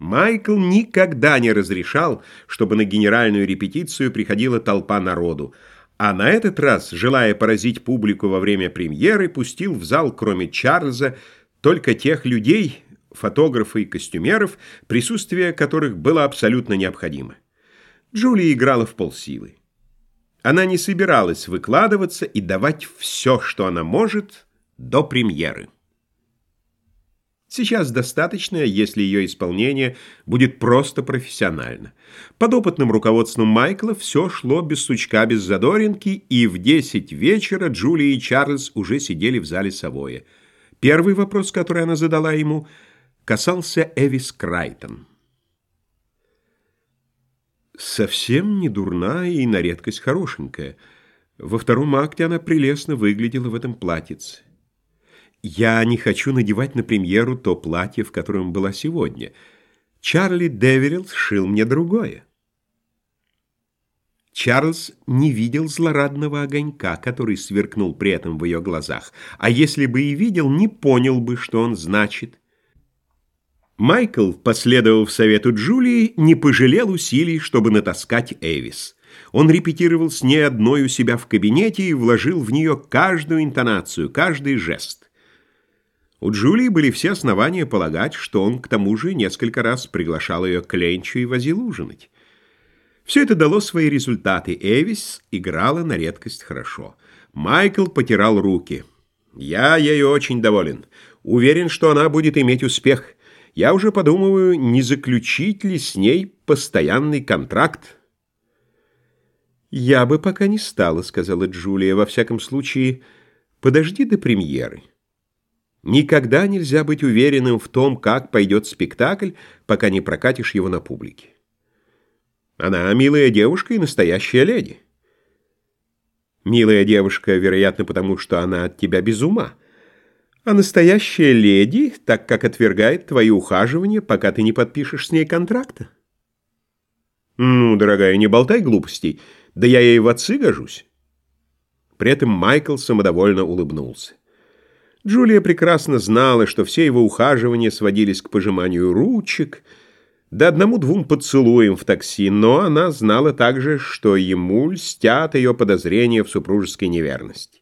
Майкл никогда не разрешал, чтобы на генеральную репетицию приходила толпа народу, а на этот раз, желая поразить публику во время премьеры, пустил в зал, кроме Чарльза, только тех людей, фотографов и костюмеров, присутствие которых было абсолютно необходимо. Джулия играла в полсилы. Она не собиралась выкладываться и давать все, что она может, до премьеры. Сейчас достаточно, если ее исполнение будет просто профессионально. Под опытным руководством Майкла все шло без сучка, без задоринки, и в 10 вечера Джулия и Чарльз уже сидели в зале Савоя. Первый вопрос, который она задала ему, касался Эвис Крайтон. Совсем не дурная и на редкость хорошенькая. Во втором акте она прелестно выглядела в этом платьице. Я не хочу надевать на премьеру то платье, в котором была сегодня. Чарли Деверилл сшил мне другое. Чарльз не видел злорадного огонька, который сверкнул при этом в ее глазах, а если бы и видел, не понял бы, что он значит. Майкл, последовав совету Джулии, не пожалел усилий, чтобы натаскать Эвис. Он репетировал с ней одной у себя в кабинете и вложил в нее каждую интонацию, каждый жест. У Джулии были все основания полагать, что он к тому же несколько раз приглашал ее к ленчу и возил ужинать. Все это дало свои результаты. Эвис играла на редкость хорошо. Майкл потирал руки. «Я ею очень доволен. Уверен, что она будет иметь успех. Я уже подумываю, не заключить ли с ней постоянный контракт». «Я бы пока не стала», — сказала Джулия. «Во всяком случае, подожди до премьеры». Никогда нельзя быть уверенным в том, как пойдет спектакль, пока не прокатишь его на публике. Она милая девушка и настоящая леди. Милая девушка, вероятно, потому что она от тебя без ума. А настоящая леди, так как отвергает твои ухаживания, пока ты не подпишешь с ней контракта. Ну, дорогая, не болтай глупостей, да я ей в отцы гожусь. При этом Майкл самодовольно улыбнулся. Джулия прекрасно знала, что все его ухаживания сводились к пожиманию ручек, да одному-двум поцелуем в такси, но она знала также, что ему льстят ее подозрения в супружеской неверности.